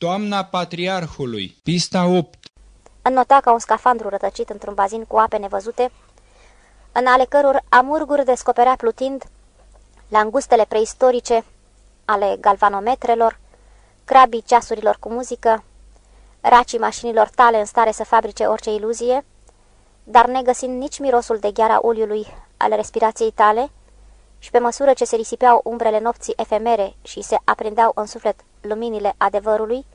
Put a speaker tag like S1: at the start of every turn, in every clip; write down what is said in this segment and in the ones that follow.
S1: Toamna Patriarhului, pista 8
S2: Înnota ca un scafandru rătăcit într-un bazin cu ape nevăzute, în ale căror amurguri descoperea plutind langustele preistorice ale galvanometrelor, crabii ceasurilor cu muzică, racii mașinilor tale în stare să fabrice orice iluzie, dar negăsind nici mirosul de gheara uliului al respirației tale, și pe măsură ce se risipeau umbrele nopții efemere și se aprindeau în suflet luminile adevărului,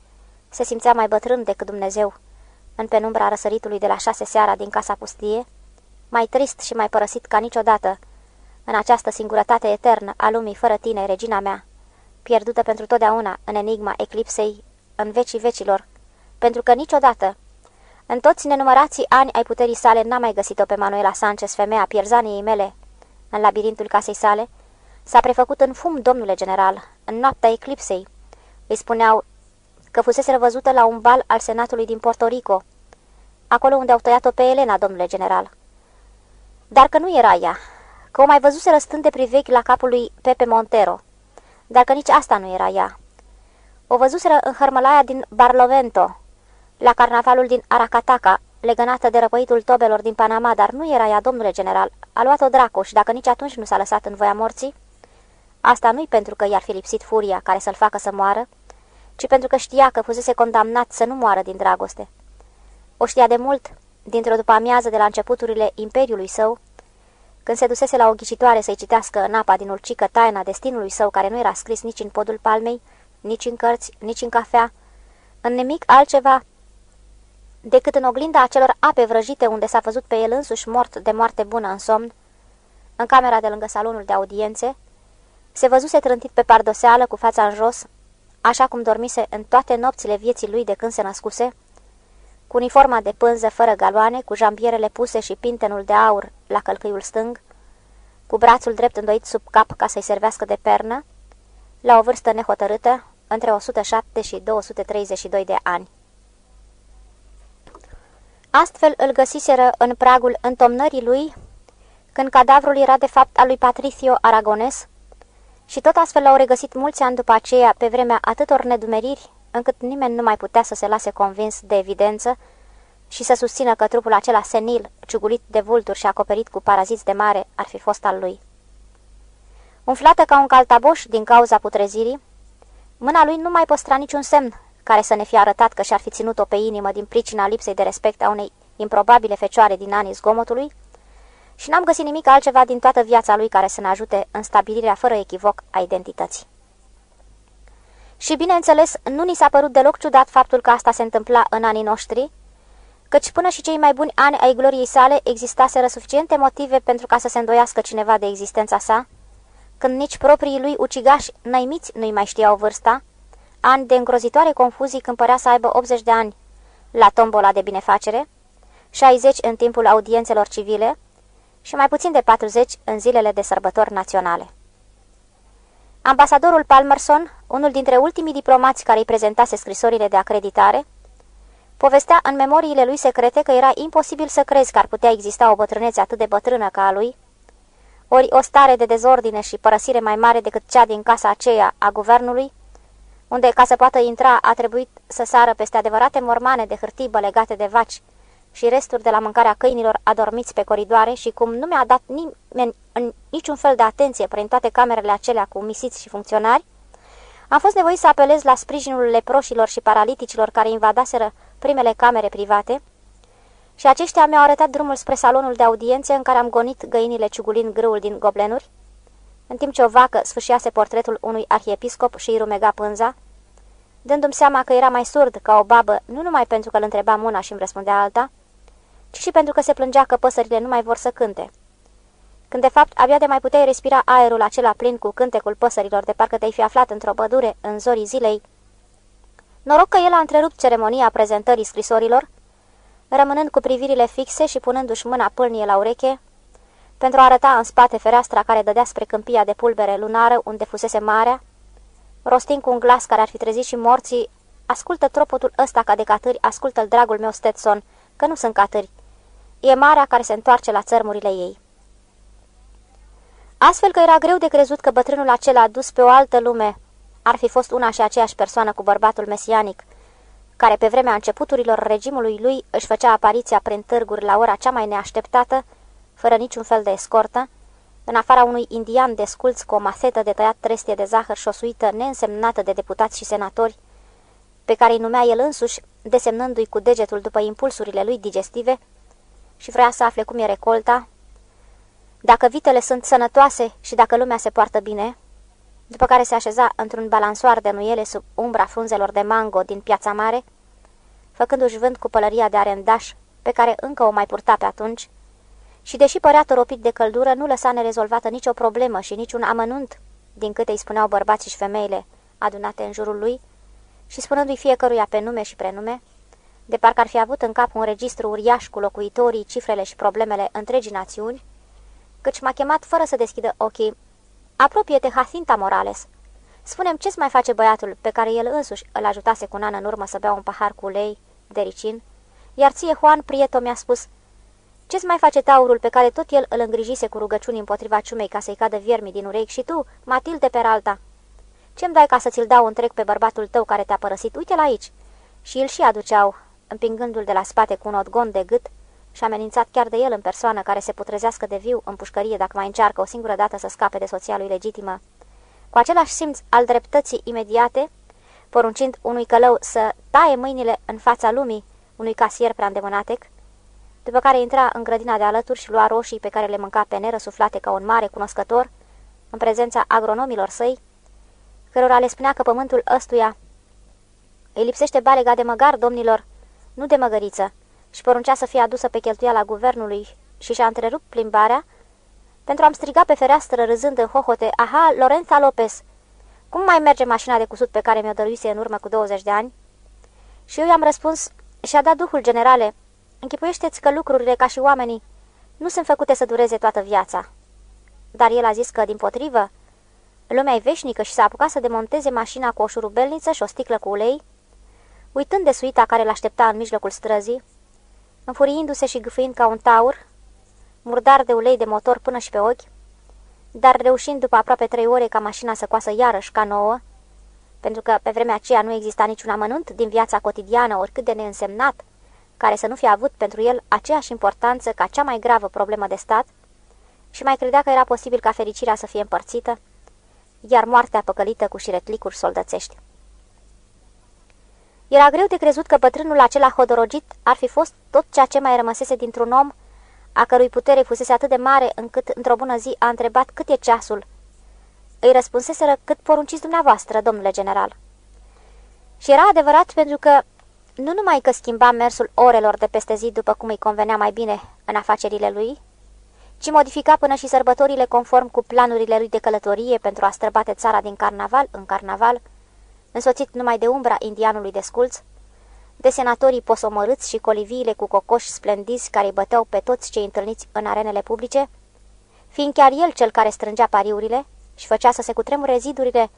S2: se simțea mai bătrân decât Dumnezeu, în penumbra răsăritului de la șase seara din casa pustie, mai trist și mai părăsit ca niciodată, în această singurătate eternă a lumii fără tine, regina mea, pierdută pentru totdeauna în enigma eclipsei, în vecii vecilor, pentru că niciodată, în toți nenumărații ani ai puterii sale, n-a mai găsit-o pe Manuela Sanchez, femeia pierzaniei mele, în labirintul casei sale, s-a prefăcut în fum, domnule general, în noaptea eclipsei. Îi spuneau că fusese văzută la un bal al senatului din Porto Rico, acolo unde au tăiat-o pe Elena, domnule general. Dar că nu era ea, că o mai văzuse răstând de privechi la capul lui Pepe Montero, dar că nici asta nu era ea. O văzuseră în hărmălaia din Barlovento, la carnavalul din Aracataca, legănată de răpăitul tobelor din Panama, dar nu era ea, domnule general. A luat-o dracu și dacă nici atunci nu s-a lăsat în voia morții, asta nu-i pentru că i-ar fi lipsit furia care să-l facă să moară, ci pentru că știa că fusese condamnat să nu moară din dragoste. O știa de mult, dintr-o după amiază de la începuturile imperiului său, când se dusese la o ghicitoare să-i citească în apa din ulcică taina destinului său, care nu era scris nici în podul palmei, nici în cărți, nici în cafea, în nimic altceva decât în oglinda acelor ape vrăjite unde s-a văzut pe el însuși mort de moarte bună în somn, în camera de lângă salonul de audiențe, se văzuse trântit pe pardoseală cu fața în jos, așa cum dormise în toate nopțile vieții lui de când se născuse, cu uniforma de pânză fără galoane, cu jambierele puse și pintenul de aur la călcâiul stâng, cu brațul drept îndoit sub cap ca să-i servească de pernă, la o vârstă nehotărâtă, între 107 și 232 de ani. Astfel îl găsiseră în pragul întomnării lui, când cadavrul era de fapt al lui Patricio Aragones, și tot astfel l-au regăsit mulți ani după aceea, pe vremea atâtor nedumeriri, încât nimeni nu mai putea să se lase convins de evidență și să susțină că trupul acela senil, ciugulit de vulturi și acoperit cu paraziți de mare, ar fi fost al lui. Umflată ca un caltaboș din cauza putrezirii, mâna lui nu mai păstra niciun semn care să ne fie arătat că și-ar fi ținut-o pe inimă din pricina lipsei de respect a unei improbabile fecioare din anii zgomotului, și n-am găsit nimic altceva din toată viața lui care să ne ajute în stabilirea fără echivoc a identității. Și bineînțeles, nu ni s-a părut deloc ciudat faptul că asta se întâmpla în anii noștri, căci până și cei mai buni ani ai gloriei sale existaseră suficiente motive pentru ca să se îndoiască cineva de existența sa, când nici proprii lui ucigași năimiți nu-i mai știau vârsta, ani de îngrozitoare confuzii când părea să aibă 80 de ani la tombola de binefacere, 60 în timpul audiențelor civile și mai puțin de 40 în zilele de sărbători naționale. Ambasadorul Palmerson, unul dintre ultimii diplomați care îi prezentase scrisorile de acreditare, povestea în memoriile lui secrete că era imposibil să crezi că ar putea exista o bătrânețe atât de bătrână ca a lui, ori o stare de dezordine și părăsire mai mare decât cea din casa aceea a guvernului, unde, ca să poată intra, a trebuit să sară peste adevărate mormane de hârtii legate de vaci și resturi de la mâncarea câinilor adormiți pe coridoare și cum nu mi-a dat nimeni în niciun fel de atenție prin toate camerele acelea cu misiți și funcționari, am fost nevoit să apelez la sprijinul leproșilor și paraliticilor care invadaseră primele camere private și aceștia mi-au arătat drumul spre salonul de audiențe în care am gonit găinile ciugulind grâul din goblenuri, în timp ce o vacă sfâșiase portretul unui arhiepiscop și îi rumega pânza, dându-mi seama că era mai surd ca o babă, nu numai pentru că îl întrebam una și îmi răspundea alta, ci și pentru că se plângea că păsările nu mai vor să cânte. Când de fapt abia de mai puteai respira aerul acela plin cu cântecul păsărilor de parcă te-ai fi aflat într-o pădure în zorii zilei, noroc că el a întrerupt ceremonia prezentării scrisorilor, rămânând cu privirile fixe și punându-și mâna pâlnie la ureche, pentru a arăta în spate fereastra care dădea spre câmpia de pulbere lunară unde fusese marea, rostind cu un glas care ar fi trezit și morții, ascultă tropotul ăsta ca de catâri, ascultă-l dragul meu Stetson, că nu sunt catâri. E marea care se întoarce la țărmurile ei. Astfel că era greu de crezut că bătrânul acela dus pe o altă lume ar fi fost una și aceeași persoană cu bărbatul mesianic, care pe vremea începuturilor regimului lui își făcea apariția prin târguri la ora cea mai neașteptată, fără niciun fel de escortă, în afara unui indian desculț cu o masetă de tăiat trestie de zahăr și o suită neînsemnată de deputați și senatori, pe care îi numea el însuși, desemnându-i cu degetul după impulsurile lui digestive, și vrea să afle cum e recolta, dacă vitele sunt sănătoase și dacă lumea se poartă bine, după care se așeza într-un balansoar de nuiele sub umbra frunzelor de mango din piața mare, făcându-și vânt cu pălăria de arendaș, pe care încă o mai purta pe atunci, și deși părea toropit de căldură, nu lăsa nerezolvată nicio problemă și niciun amănunt, din câte îi spuneau bărbații și femeile adunate în jurul lui, și spunându-i fiecăruia pe nume și prenume, de parcă ar fi avut în cap un registru uriaș cu locuitorii, cifrele și problemele întregii națiuni, căci m-a chemat fără să deschidă ochii. Apropie-te, Jacinta Morales. Spunem ce-ți mai face băiatul pe care el însuși îl ajutase cu un an în urmă să bea un pahar cu ulei de ricin, iar ție, Juan Prieto, mi-a spus, ce-ți mai face taurul pe care tot el îl îngrijise cu rugăciuni împotriva ciumei ca să-i cadă viermi din urechi și tu, Matilde Peralta? Ce-mi dai ca să ți-l dau întreg pe bărbatul tău care te-a părăsit? Uite-l aici!" Și îl și aduceau, împingându-l de la spate cu un odgon de gât și amenințat chiar de el în persoană care se putrezească de viu în pușcărie dacă mai încearcă o singură dată să scape de soția lui legitimă. Cu același simț al dreptății imediate, poruncind unui călău să taie mâinile în fața lumii unui casier prea îndemânatec, după care intra în grădina de alături și lua roșii pe care le mânca pe neră suflate ca un mare cunoscător, în prezența agronomilor săi, cărora le spunea că pământul ăstuia îi lipsește balega de măgar, domnilor, nu de măgăriță, și poruncea să fie adusă pe cheltuiala guvernului și și-a întrerupt plimbarea, pentru a-mi striga pe fereastră râzând în hohote, Aha, Lorenza Lopez! Cum mai merge mașina de cusut pe care mi-o dăruise în urmă cu 20 de ani?" Și eu i-am răspuns, și-a dat duhul generale, închipuiește-ți că lucrurile ca și oamenii nu sunt făcute să dureze toată viața. Dar el a zis că, din potrivă, lumea e veșnică și s-a apucat să demonteze mașina cu o șurubelniță și o sticlă cu ulei, uitând de suita care l-aștepta în mijlocul străzii, înfuriindu-se și gâfâind ca un taur, murdar de ulei de motor până și pe ochi, dar reușind după aproape trei ore ca mașina să coasă iarăși ca nouă, pentru că pe vremea aceea nu exista niciun amănunt din viața cotidiană, oricât de neînsemnat, care să nu fie avut pentru el aceeași importanță ca cea mai gravă problemă de stat, și mai credea că era posibil ca fericirea să fie împărțită, iar moartea păcălită cu șiretlicuri soldățești. Era greu de crezut că bătrânul acela hodorogit ar fi fost tot ceea ce mai rămăsese dintr-un om, a cărui putere fusese atât de mare încât într-o bună zi a întrebat cât e ceasul. Îi răspunseseră cât porunciți dumneavoastră, domnule general. Și era adevărat pentru că nu numai că schimba mersul orelor de peste zi după cum îi convenea mai bine în afacerile lui, ci modifica până și sărbătorile conform cu planurile lui de călătorie pentru a străbate țara din carnaval în carnaval, însoțit numai de umbra indianului de sculț, de senatorii posomărâți și coliviile cu cocoși splendizi care îi băteau pe toți cei întâlniți în arenele publice, fiind chiar el cel care strângea pariurile și făcea să se cutremure zidurile,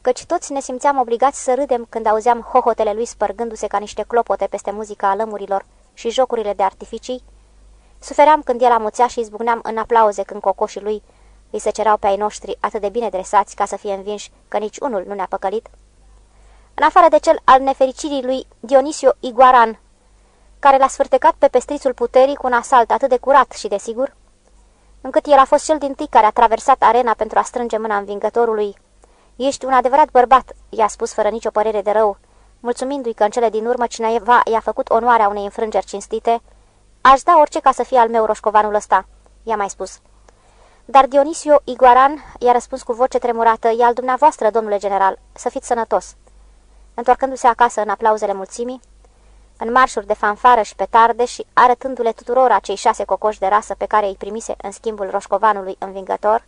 S2: căci toți ne simțeam obligați să râdem când auzeam hohotele lui spărgându-se ca niște clopote peste muzica alămurilor și jocurile de artificii, sufeream când el amuțea și izbucneam în aplauze când cocoșii lui îi se cerau pe ai noștri atât de bine dresați ca să fie învinși că nici unul nu ne-a păcălit în afară de cel al nefericirii lui Dionisio Iguaran, care l-a sfârtecat pe pestrițul puterii cu un asalt atât de curat și de sigur, încât el a fost cel din tâi care a traversat arena pentru a strânge mâna învingătorului. Ești un adevărat bărbat," i-a spus fără nicio părere de rău, mulțumindu-i că în cele din urmă cineva i-a făcut onoarea unei înfrângeri cinstite. Aș da orice ca să fie al meu roșcovanul ăsta," i-a mai spus. Dar Dionisio Iguaran i-a răspuns cu voce tremurată, e al dumneavoastră, domnule general, să fiți sănătos." întorcându-se acasă în aplauzele mulțimii, în marșuri de fanfară și petarde și arătându-le tuturor acei șase cocoși de rasă pe care îi primise în schimbul roșcovanului învingător,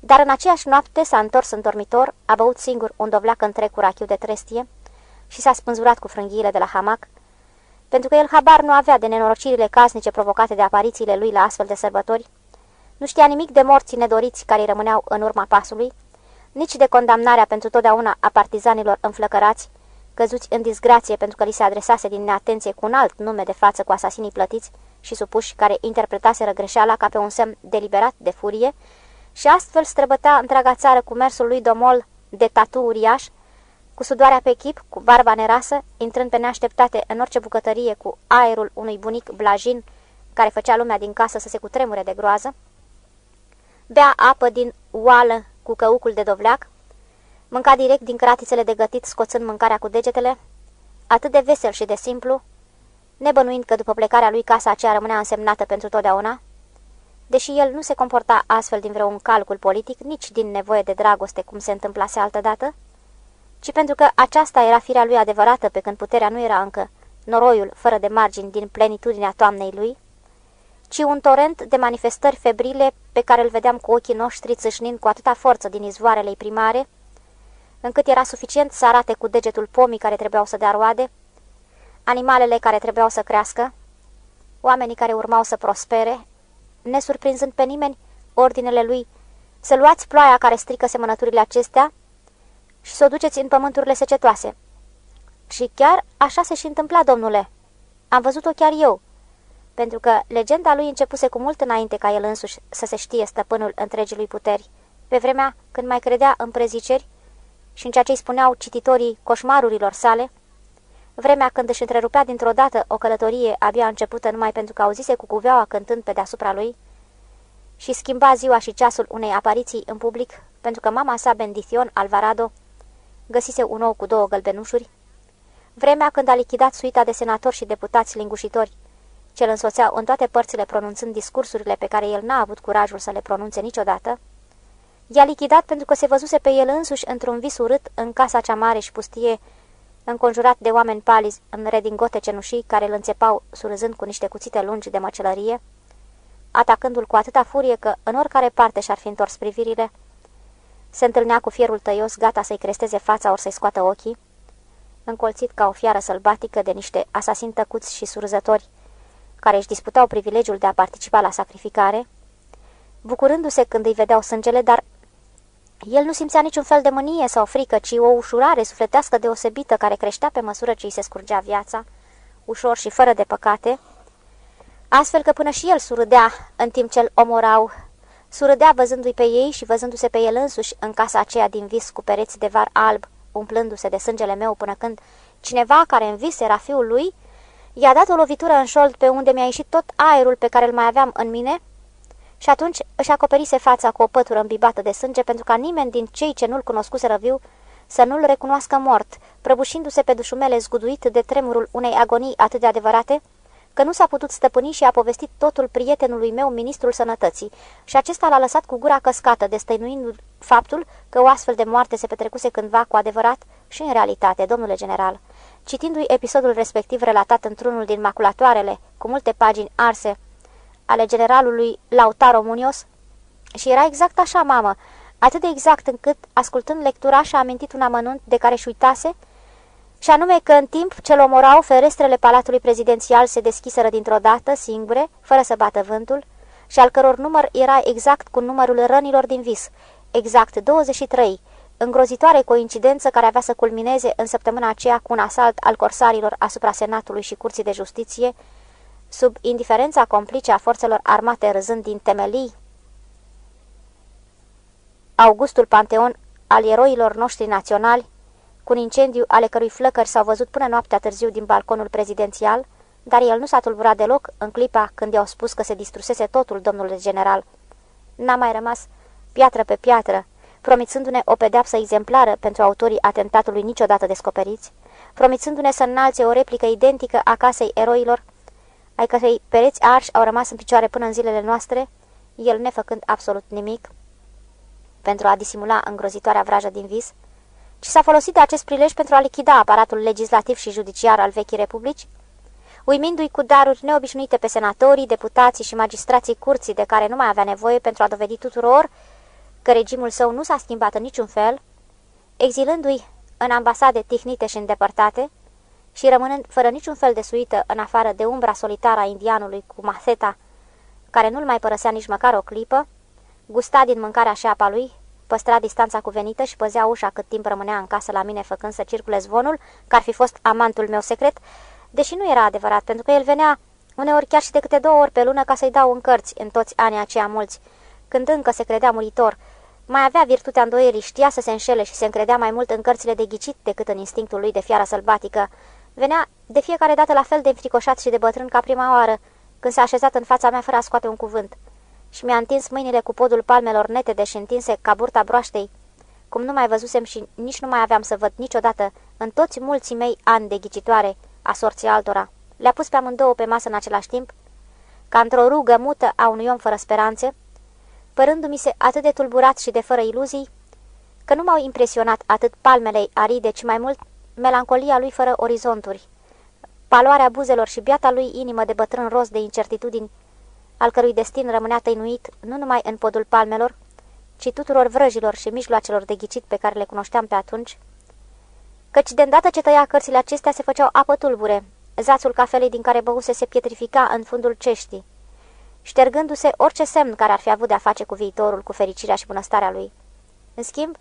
S2: dar în aceeași noapte s-a întors în dormitor, a băut singur un dovleac întreg cu rachiu de trestie și s-a spânzurat cu frânghiile de la hamac, pentru că el habar nu avea de nenorocirile casnice provocate de aparițiile lui la astfel de sărbători, nu știa nimic de morții nedoriți care îi rămâneau în urma pasului, nici de condamnarea pentru totdeauna a partizanilor înflăcărați, căzuți în disgrație pentru că li se adresase din neatenție cu un alt nume de față cu asasinii plătiți și supuși care interpretaseră greșeala ca pe un semn deliberat de furie și astfel străbătea întreaga țară cu mersul lui domol de tatu uriaș, cu sudoarea pe chip, cu barba nerasă, intrând pe neașteptate în orice bucătărie cu aerul unui bunic blajin care făcea lumea din casă să se cutremure de groază, bea apă din oală cu căucul de dovleac, mânca direct din cratițele de gătit scoțând mâncarea cu degetele, atât de vesel și de simplu, nebănuind că după plecarea lui casa aceea rămânea însemnată pentru totdeauna, deși el nu se comporta astfel din vreun calcul politic, nici din nevoie de dragoste, cum se întâmplase altădată, ci pentru că aceasta era firea lui adevărată pe când puterea nu era încă noroiul fără de margini din plenitudinea toamnei lui, ci un torent de manifestări febrile pe care îl vedeam cu ochii noștri țâșnind cu atâta forță din izvoarele primare, încât era suficient să arate cu degetul pomii care trebuiau să dea roade, animalele care trebuiau să crească, oamenii care urmau să prospere, nesurprinzând pe nimeni ordinele lui să luați ploaia care strică semănăturile acestea și să o duceți în pământurile secetoase. Și chiar așa se și întâmpla, domnule. Am văzut-o chiar eu, pentru că legenda lui începuse cu mult înainte ca el însuși să se știe stăpânul întregii lui puteri, pe vremea când mai credea în preziceri și în ceea ce îi spuneau cititorii coșmarurilor sale, vremea când își întrerupea dintr-o dată o călătorie abia începută numai pentru că auzise cu cuveaua cântând pe deasupra lui și schimba ziua și ceasul unei apariții în public pentru că mama sa, Bendition Alvarado, găsise un ou cu două gălbenușuri, vremea când a lichidat suita de senatori și deputați lingușitori, ce îl însoțeau în toate părțile pronunțând discursurile pe care el n-a avut curajul să le pronunțe niciodată, i-a lichidat pentru că se văzuse pe el însuși într-un vis urât în casa cea mare și pustie, înconjurat de oameni palizi în redingote cenușii care îl înțepau surâzând cu niște cuțite lungi de măcelărie, atacându-l cu atâta furie că în oricare parte și-ar fi întors privirile, se întâlnea cu fierul tăios, gata să-i cresteze fața ori să-i scoată ochii, încolțit ca o fiară sălbatică de niște asasini tăcuți și surzători, care își disputau privilegiul de a participa la sacrificare, bucurându-se când îi vedeau sângele, dar el nu simțea niciun fel de mânie sau frică, ci o ușurare sufletească deosebită care creștea pe măsură ce îi se scurgea viața, ușor și fără de păcate, astfel că până și el surâdea în timp ce îl omorau, surâdea văzându-i pe ei și văzându-se pe el însuși în casa aceea din vis cu pereți de var alb, umplându-se de sângele meu până când cineva care în vis era fiul lui, i-a dat o lovitură în șold pe unde mi-a ieșit tot aerul pe care îl mai aveam în mine și atunci își acoperise fața cu o pătură îmbibată de sânge pentru ca nimeni din cei ce nu-l cunoscuseră viu să nu-l recunoască mort, prăbușindu-se pe dușumele zguduit de tremurul unei agonii atât de adevărate, că nu s-a putut stăpâni și a povestit totul prietenului meu, ministrul sănătății, și acesta l-a lăsat cu gura căscată, destăinuind faptul că o astfel de moarte se petrecuse cândva cu adevărat și în realitate, domnule general. Citindu-i episodul respectiv relatat într-unul din maculatoarele, cu multe pagini arse, ale generalului Lautaro Munios, și era exact așa, mamă, atât de exact încât, ascultând lectura, și-a amintit un amănunt de care și uitase, și anume că în timp ce-l omorau, ferestrele palatului prezidențial se deschiseră dintr-o dată, singure, fără să bată vântul, și al căror număr era exact cu numărul rănilor din vis, exact 23, îngrozitoare coincidență care avea să culmineze în săptămâna aceea cu un asalt al corsarilor asupra Senatului și Curții de Justiție, sub indiferența complice a forțelor armate râzând din temelii. Augustul Panteon al eroilor noștri naționali, cu un incendiu ale cărui flăcări s-au văzut până noaptea târziu din balconul prezidențial, dar el nu s-a tulburat deloc în clipa când i-au spus că se distrusese totul, domnule general. N-a mai rămas piatră pe piatră, promițându-ne o pedeapsă exemplară pentru autorii atentatului niciodată descoperiți, promițându-ne să înalțe o replică identică a casei eroilor, ai cărei pereți arși au rămas în picioare până în zilele noastre, el nefăcând absolut nimic, pentru a disimula îngrozitoarea vrajă din vis, ci s-a folosit de acest prilej pentru a lichida aparatul legislativ și judiciar al vechii republici, uimindu-i cu daruri neobișnuite pe senatorii, deputații și magistrații curții de care nu mai avea nevoie pentru a dovedi tuturor că regimul său nu s-a schimbat în niciun fel, exilându-i în ambasade tihnite și îndepărtate și rămânând fără niciun fel de suită în afară de umbra solitară a indianului cu maseta, care nu-l mai părăsea nici măcar o clipă, gusta din mâncarea și apa lui, păstra distanța cuvenită și păzea ușa cât timp rămânea în casă la mine făcând să circule zvonul că ar fi fost amantul meu secret, deși nu era adevărat, pentru că el venea uneori chiar și de câte două ori pe lună ca să-i dau în cărți în toți anii aceia mulți, când încă se credea muritor, Mai avea virtutea îndoierii, știa să se înșele și se încredea mai mult în cărțile de ghicit decât în instinctul lui de fiară sălbatică. Venea de fiecare dată la fel de înfricoșat și de bătrân ca prima oară, când s-a așezat în fața mea fără a scoate un cuvânt. Și mi-a întins mâinile cu podul palmelor nete și întinse ca burta broaștei, cum nu mai văzusem și nici nu mai aveam să văd niciodată în toți mulții mei ani de ghicitoare a sorții altora. Le-a pus pe amândouă pe masă în același timp, ca într-o rugă mută a unui om fără speranțe, părându-mi se atât de tulburat și de fără iluzii, că nu m-au impresionat atât palmele aride, ci mai mult melancolia lui fără orizonturi, paloarea buzelor și biata lui inimă de bătrân roz de incertitudini, al cărui destin rămânea tăinuit nu numai în podul palmelor, ci tuturor vrăjilor și mijloacelor de ghicit pe care le cunoșteam pe atunci, căci de îndată ce tăia cărțile acestea se făceau apă tulbure, zațul cafelei din care băuse se pietrifica în fundul ceștii, ștergându-se orice semn care ar fi avut de-a face cu viitorul, cu fericirea și bunăstarea lui. În schimb,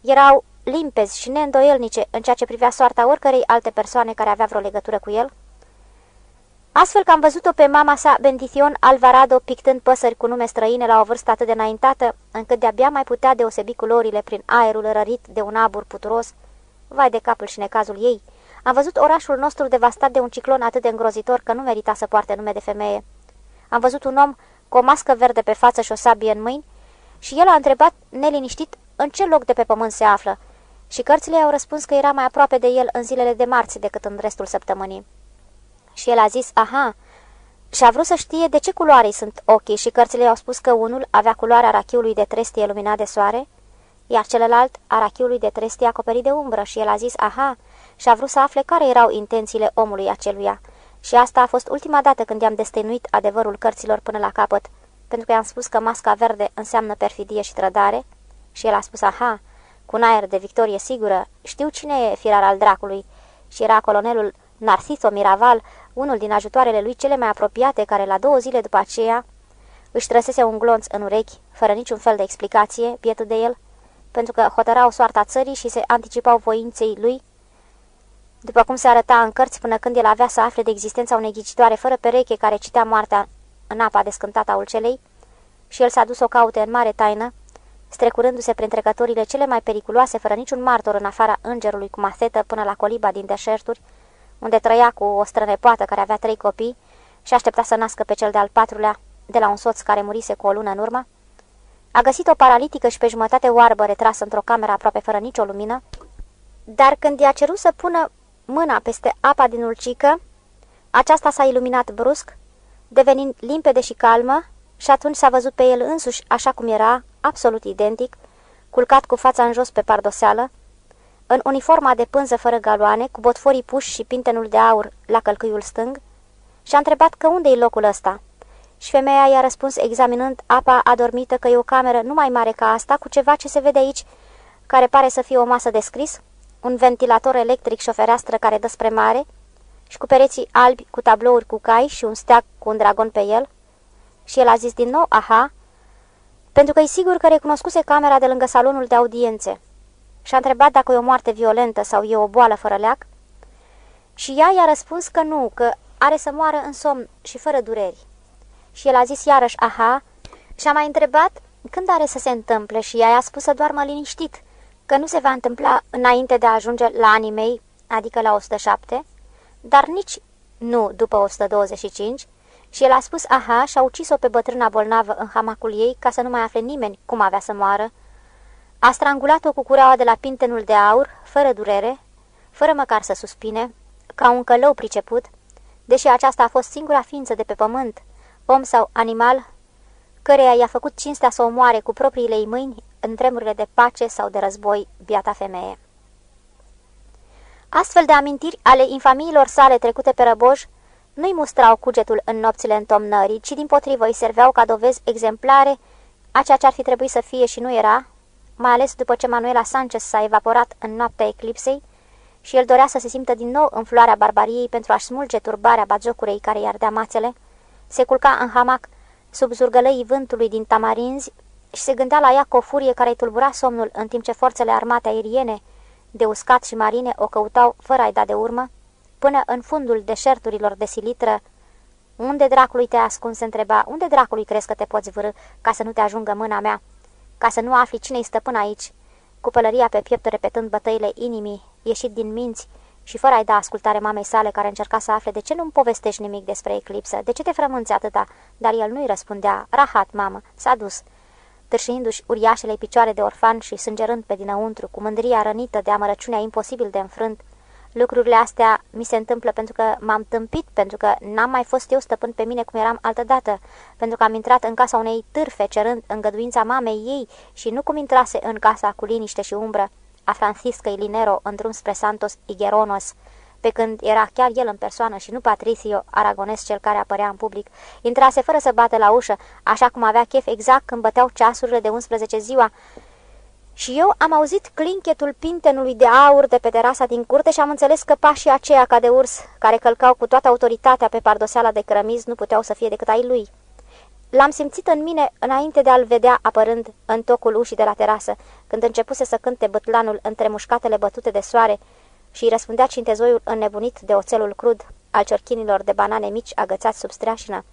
S2: erau limpezi și neîndoielnice în ceea ce privea soarta oricărei alte persoane care avea vreo legătură cu el, Astfel că am văzut-o pe mama sa, Bendicion Alvarado, pictând păsări cu nume străine la o vârstă atât de înaintată, încât de-abia mai putea deosebi culorile prin aerul rărit de un abur puturos. Vai de capul și necazul ei! Am văzut orașul nostru devastat de un ciclon atât de îngrozitor că nu merita să poarte nume de femeie. Am văzut un om cu o mască verde pe față și o sabie în mâini și el a întrebat, neliniștit, în ce loc de pe pământ se află și cărțile au răspuns că era mai aproape de el în zilele de marți decât în restul săptămânii. Și el a zis, aha, și a vrut să știe de ce culoare sunt ochii și cărțile i-au spus că unul avea culoarea arachiului de trestie luminat de soare, iar celălalt arachiului de trestie acoperit de umbră și el a zis, aha, și a vrut să afle care erau intențiile omului aceluia. Și asta a fost ultima dată când i-am destăinuit adevărul cărților până la capăt, pentru că i-am spus că masca verde înseamnă perfidie și trădare, și el a spus, aha, cu un aer de victorie sigură, știu cine e firar al dracului, și era colonelul Narciso Miraval, unul din ajutoarele lui cele mai apropiate, care la două zile după aceea își trăsese un glonț în urechi, fără niciun fel de explicație, pietul de el, pentru că hotărau soarta țării și se anticipau voinței lui, după cum se arăta în cărți până când el avea să afle de existența unei ghicitoare fără pereche care citea moartea în apa descântată a ulcelei, și el s-a dus o caute în mare taină, strecurându-se prin trecătorile cele mai periculoase, fără niciun martor în afara îngerului cu masetă până la coliba din deșerturi, unde trăia cu o strănepoată care avea trei copii și aștepta să nască pe cel de-al patrulea de la un soț care murise cu o lună în urmă, a găsit-o paralitică și pe jumătate oarbă retrasă într-o cameră aproape fără nicio lumină, dar când i-a cerut să pună mâna peste apa din ulcică, aceasta s-a iluminat brusc, devenind limpede și calmă, și atunci s-a văzut pe el însuși așa cum era, absolut identic, culcat cu fața în jos pe pardoseală, în uniforma de pânză fără galoane, cu botforii puși și pintenul de aur la călcâiul stâng, și a întrebat că unde e locul ăsta. Și femeia i-a răspuns examinând apa adormită că e o cameră nu mai mare ca asta, cu ceva ce se vede aici, care pare să fie o masă de scris, un ventilator electric și o fereastră care dă spre mare, și cu pereții albi cu tablouri cu cai și un steag cu un dragon pe el. Și el a zis din nou, aha, pentru că e sigur că recunoscuse camera de lângă salonul de audiențe și a întrebat dacă e o moarte violentă sau e o boală fără leac. Și ea i-a răspuns că nu, că are să moară în somn și fără dureri. Și el a zis iarăși, aha, și a mai întrebat când are să se întâmple și ea i-a spus să doarmă liniștit, că nu se va întâmpla înainte de a ajunge la anii mei, adică la 107, dar nici nu după 125, și el a spus aha și a ucis-o pe bătrâna bolnavă în hamacul ei ca să nu mai afle nimeni cum avea să moară, a strangulat-o cu cureaua de la pintenul de aur, fără durere, fără măcar să suspine, ca un călău priceput, deși aceasta a fost singura ființă de pe pământ, om sau animal, căreia i-a făcut cinstea să o moare cu propriile ei mâini în tremurile de pace sau de război, biata femeie. Astfel de amintiri ale infamiilor sale trecute pe răboj nu-i mustrau cugetul în nopțile întomnării, ci din potrivă îi serveau ca dovezi exemplare a ceea ce ar fi trebuit să fie și nu era, mai ales după ce Manuela Sanchez s-a evaporat în noaptea eclipsei și el dorea să se simtă din nou în floarea barbariei pentru a-și smulge turbarea bagiocurei care i ardea mațele, se culca în hamac sub zurgălăii vântului din tamarinzi și se gândea la ea cu o furie care îi tulbura somnul în timp ce forțele armate aeriene, de uscat și marine, o căutau fără a-i da de urmă, până în fundul deșerturilor de silitră. Unde dracului te ascunzi, se întreba, unde dracului crezi că te poți vârâ ca să nu te ajungă mâna mea? Ca să nu afli cine-i stăpân aici, cu pălăria pe piept repetând bătăile inimii, ieșit din minți și fără a-i da ascultare mamei sale care încerca să afle de ce nu-mi povestești nimic despre eclipsă, de ce te frămânți atâta, dar el nu-i răspundea, rahat, mamă, s-a dus. Târșindu-și uriașele picioare de orfan și sângerând pe dinăuntru, cu mândria rănită de amărăciunea imposibil de înfrânt, Lucrurile astea mi se întâmplă pentru că m-am tâmpit, pentru că n-am mai fost eu stăpân pe mine cum eram altădată, pentru că am intrat în casa unei târfe cerând îngăduința mamei ei și nu cum intrase în casa cu liniște și umbră a Francisca Linero în drum spre Santos Igeronos, pe când era chiar el în persoană și nu Patricio Aragones cel care apărea în public, intrase fără să bată la ușă, așa cum avea chef exact când băteau ceasurile de 11 ziua, și eu am auzit clinchetul pintenului de aur de pe terasa din curte și am înțeles că pașii aceia ca de urs, care călcau cu toată autoritatea pe pardoseala de cărămiz, nu puteau să fie decât ai lui. L-am simțit în mine înainte de a-l vedea apărând în tocul ușii de la terasă, când începuse să cânte bătlanul între mușcatele bătute de soare și îi răspundea cintezoiul înnebunit de oțelul crud al ciorchinilor de banane mici agățați sub streașină.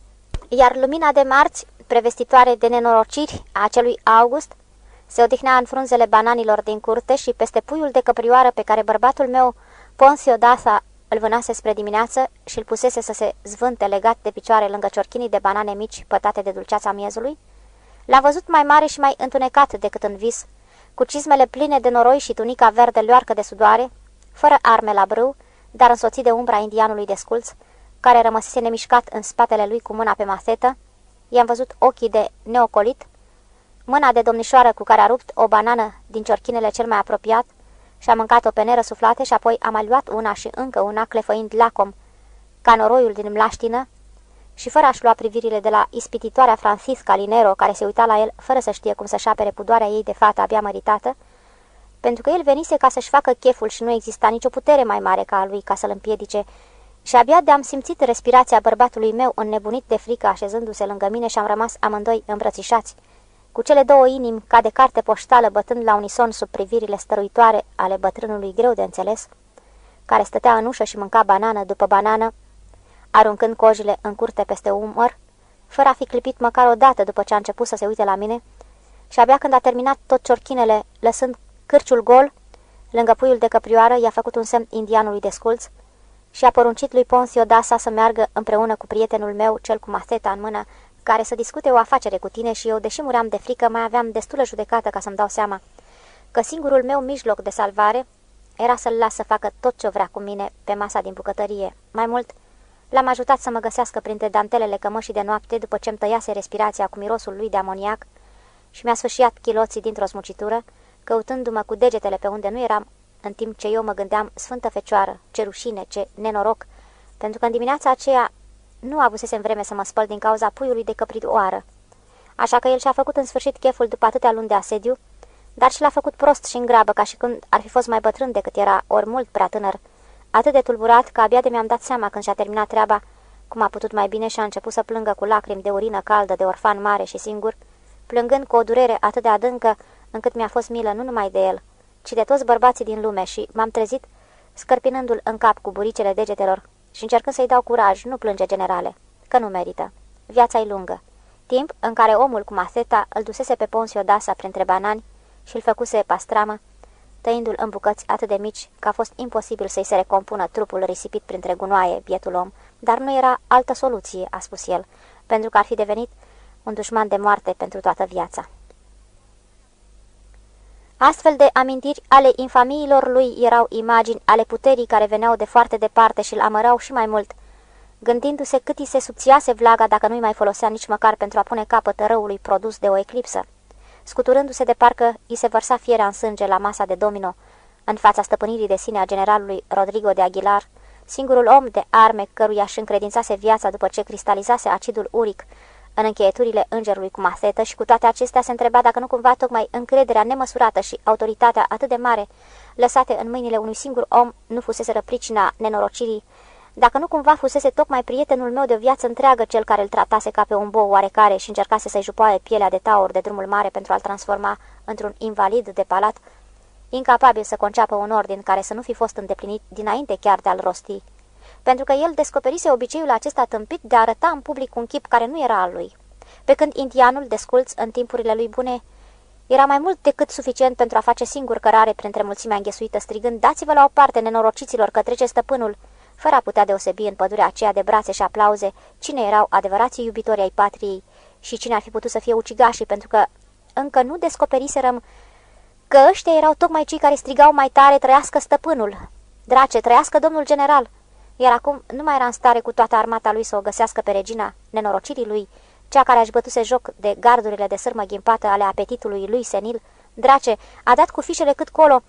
S2: Iar lumina de marți, prevestitoare de nenorociri a acelui August, se odihnea în frunzele bananilor din curte și peste puiul de căprioară pe care bărbatul meu, Poncio Dasa, îl vânase spre dimineață și îl pusese să se zvânte legat de picioare lângă ciorchinii de banane mici pătate de dulceața miezului, l-a văzut mai mare și mai întunecat decât în vis, cu cizmele pline de noroi și tunica verde loarcă de sudoare, fără arme la brâu, dar însoțit de umbra indianului desculț, care rămăsese nemișcat în spatele lui cu mâna pe masetă, i-am văzut ochii de neocolit, mâna de domnișoară cu care a rupt o banană din ciorchinele cel mai apropiat și a mâncat-o pe nerăsuflate și apoi a mai luat una și încă una, clefăind lacom, ca noroiul din mlaștină, și fără a-și lua privirile de la ispititoarea Francisca Linero, care se uita la el fără să știe cum să-și apere pudoarea ei de fată abia măritată, pentru că el venise ca să-și facă cheful și nu exista nicio putere mai mare ca a lui ca să-l împiedice, și abia de-am simțit respirația bărbatului meu înnebunit de frică așezându-se lângă mine și am rămas amândoi îmbrățișați, cu cele două inimi ca de carte poștală bătând la unison sub privirile stăruitoare ale bătrânului greu de înțeles, care stătea în ușă și mânca banană după banană, aruncând cojile în curte peste umăr, fără a fi clipit măcar o dată după ce a început să se uite la mine, și abia când a terminat tot ciorchinele, lăsând cârciul gol, lângă puiul de căprioară, i-a făcut un semn indianului desculț și a poruncit lui Poncio Dasa să meargă împreună cu prietenul meu, cel cu maseta în mână, care să discute o afacere cu tine și eu, deși muream de frică, mai aveam destulă judecată ca să-mi dau seama că singurul meu mijloc de salvare era să-l las să facă tot ce vrea cu mine pe masa din bucătărie. Mai mult, l-am ajutat să mă găsească printre dantelele cămășii de noapte după ce-mi tăiase respirația cu mirosul lui de amoniac și mi-a sfârșiat chiloții dintr-o smucitură, căutându-mă cu degetele pe unde nu eram, în timp ce eu mă gândeam, Sfântă Fecioară, ce rușine, ce nenoroc, pentru că în dimineața aceea nu avusesem vreme să mă spăl din cauza puiului de căprioară. Așa că el și-a făcut în sfârșit cheful după atâtea luni de asediu, dar și l-a făcut prost și în grabă, ca și când ar fi fost mai bătrân decât era, ori mult prea tânăr, atât de tulburat că abia de mi-am dat seama când și-a terminat treaba, cum a putut mai bine și a început să plângă cu lacrimi de urină caldă de orfan mare și singur, plângând cu o durere atât de adâncă încât mi-a fost milă nu numai de el, ci de toți bărbații din lume și m-am trezit, scărpinându-l în cap cu buricele degetelor, și încercând să-i dau curaj, nu plânge generale, că nu merită. viața e lungă. Timp în care omul cu maseta îl dusese pe Poncio Dasa printre banani și îl făcuse pastramă, tăindu-l în bucăți atât de mici că a fost imposibil să-i se recompună trupul risipit printre gunoaie, bietul om, dar nu era altă soluție, a spus el, pentru că ar fi devenit un dușman de moarte pentru toată viața. Astfel de amintiri ale infamiilor lui erau imagini ale puterii care veneau de foarte departe și îl amărau și mai mult, gândindu-se cât îi se subțiase vlaga dacă nu-i mai folosea nici măcar pentru a pune capăt răului produs de o eclipsă. Scuturându-se de parcă îi se vărsa fierea în sânge la masa de domino, în fața stăpânirii de sine a generalului Rodrigo de Aguilar, singurul om de arme căruia își încredințase viața după ce cristalizase acidul uric în încheieturile îngerului cu masetă și cu toate acestea se întreba dacă nu cumva tocmai încrederea nemăsurată și autoritatea atât de mare lăsate în mâinile unui singur om nu fusese răpricina nenorocirii, dacă nu cumva fusese tocmai prietenul meu de o viață întreagă cel care îl tratase ca pe un bou oarecare și încercase să-i jupoaie pielea de taur de drumul mare pentru a-l transforma într-un invalid de palat, incapabil să conceapă un ordin care să nu fi fost îndeplinit dinainte chiar de a-l rosti pentru că el descoperise obiceiul acesta tâmpit de a arăta în public un chip care nu era al lui. Pe când indianul, desculț în timpurile lui bune, Era mai mult decât suficient pentru a face singur cărare printre mulțimea înghesuită, strigând, dați-vă la o parte, nenorociților, că trece stăpânul, fără a putea deosebi în pădurea aceea de brațe și aplauze cine erau adevărații iubitori ai patriei și cine ar fi putut să fie ucigașii, pentru că încă nu descoperiserăm că ăștia erau tocmai cei care strigau mai tare, trăiască stăpânul. Drace, trăiască domnul general! Iar acum nu mai era în stare cu toată armata lui să o găsească pe regina nenorocirii lui, cea care aș bătuse joc de gardurile de sârmă ghimpată ale apetitului lui senil. Drace, a dat cu fișele cât colo,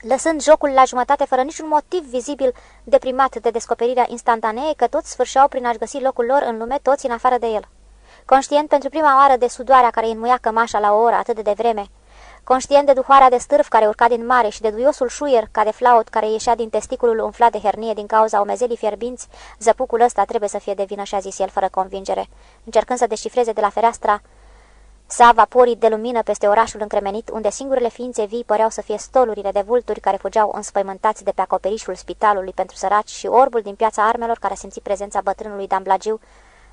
S2: lăsând jocul la jumătate fără niciun motiv vizibil deprimat de descoperirea instantanee că toți sfârșeau prin a-și găsi locul lor în lume, toți în afară de el. Conștient pentru prima oară de sudoarea care îi înmuia cămașa la o oră atât de devreme, conștient de duhoarea de stârf care urca din mare și de duiosul șuier ca de flaut care ieșea din testiculul umflat de hernie din cauza omezelii fierbinți, zăpucul ăsta trebuie să fie de vină și a zis el fără convingere, încercând să descifreze de la fereastra sa vaporii de lumină peste orașul încremenit, unde singurele ființe vii păreau să fie stolurile de vulturi care fugeau înspăimântați de pe acoperișul spitalului pentru săraci și orbul din piața armelor care simți prezența bătrânului Damblagiu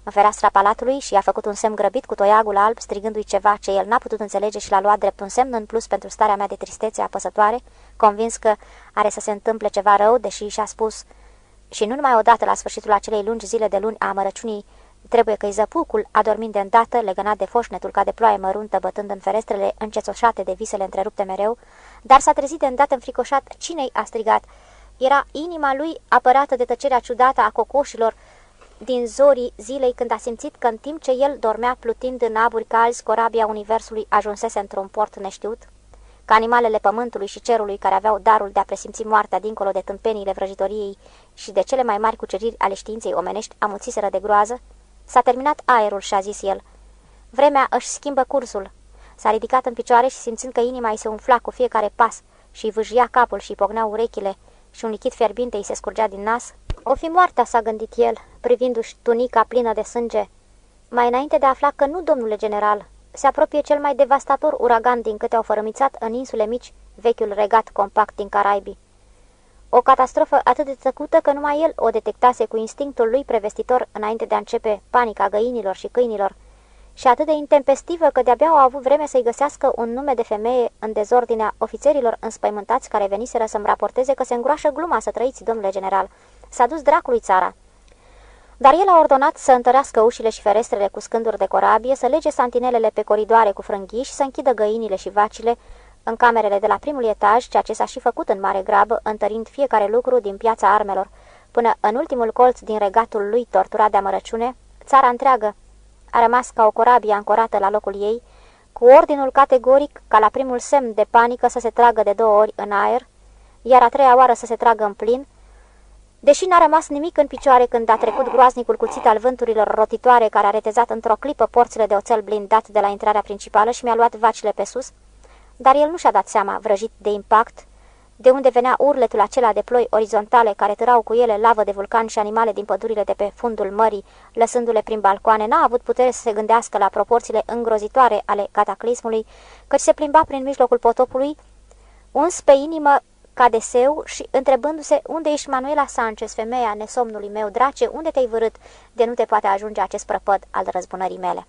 S2: în fereastra palatului și i-a făcut un semn grăbit cu toiagul alb, strigându-i ceva ce el n-a putut înțelege și l-a luat drept un semn în plus pentru starea mea de tristețe apăsătoare, convins că are să se întâmple ceva rău, deși și-a spus și nu numai odată la sfârșitul acelei lungi zile de luni a amărăciunii, trebuie că-i zăpucul, adormind de îndată, legănat de foșnetul ca de ploaie măruntă, bătând în ferestrele încețoșate de visele întrerupte mereu, dar s-a trezit de îndată înfricoșat, cine-i a strigat? Era inima lui apărată de tăcerea ciudată a cocoșilor, din zorii zilei când a simțit că în timp ce el dormea plutind în aburi calzi, corabia universului ajunsese într-un port neștiut? Ca animalele pământului și cerului care aveau darul de a presimți moartea dincolo de tâmpeniile vrăjitoriei și de cele mai mari cuceriri ale științei omenești amuțiseră de groază? S-a terminat aerul și a zis el. Vremea își schimbă cursul. S-a ridicat în picioare și simțind că inima îi se umfla cu fiecare pas și îi vâjia capul și îi pogneau urechile și un lichid fierbinte îi se scurgea din nas, o fi moartea, s-a gândit el, privindu-și tunica plină de sânge, mai înainte de a afla că nu, domnule general, se apropie cel mai devastator uragan din câte au fărămițat în insule mici vechiul regat compact din Caraibii. O catastrofă atât de tăcută că numai el o detectase cu instinctul lui prevestitor înainte de a începe panica găinilor și câinilor, și atât de intempestivă că de-abia au avut vreme să-i găsească un nume de femeie în dezordinea ofițerilor înspăimântați care veniseră să-mi raporteze că se îngroașă gluma să trăiți, domnule general, S-a dus dracului țara. Dar el a ordonat să întărească ușile și ferestrele cu scânduri de corabie, să lege santinelele pe coridoare cu frânghii și să închidă găinile și vacile în camerele de la primul etaj, ceea ce s-a și făcut în mare grabă, întărind fiecare lucru din piața armelor, până în ultimul colț din regatul lui torturat de amărăciune, țara întreagă a rămas ca o corabie ancorată la locul ei, cu ordinul categoric ca la primul semn de panică să se tragă de două ori în aer, iar a treia oară să se tragă în plin, Deși n-a rămas nimic în picioare când a trecut groaznicul cuțit al vânturilor rotitoare care a retezat într-o clipă porțile de oțel blindat de la intrarea principală și mi-a luat vacile pe sus, dar el nu și-a dat seama, vrăjit de impact, de unde venea urletul acela de ploi orizontale care târau cu ele lavă de vulcan și animale din pădurile de pe fundul mării, lăsându-le prin balcoane, n-a avut putere să se gândească la proporțiile îngrozitoare ale cataclismului, căci se plimba prin mijlocul potopului, uns pe inimă ca de seu și întrebându-se unde ești Manuela Sanchez, femeia nesomnului meu, drace, unde te-ai vărât de nu te poate ajunge acest prăpăd al răzbunării mele.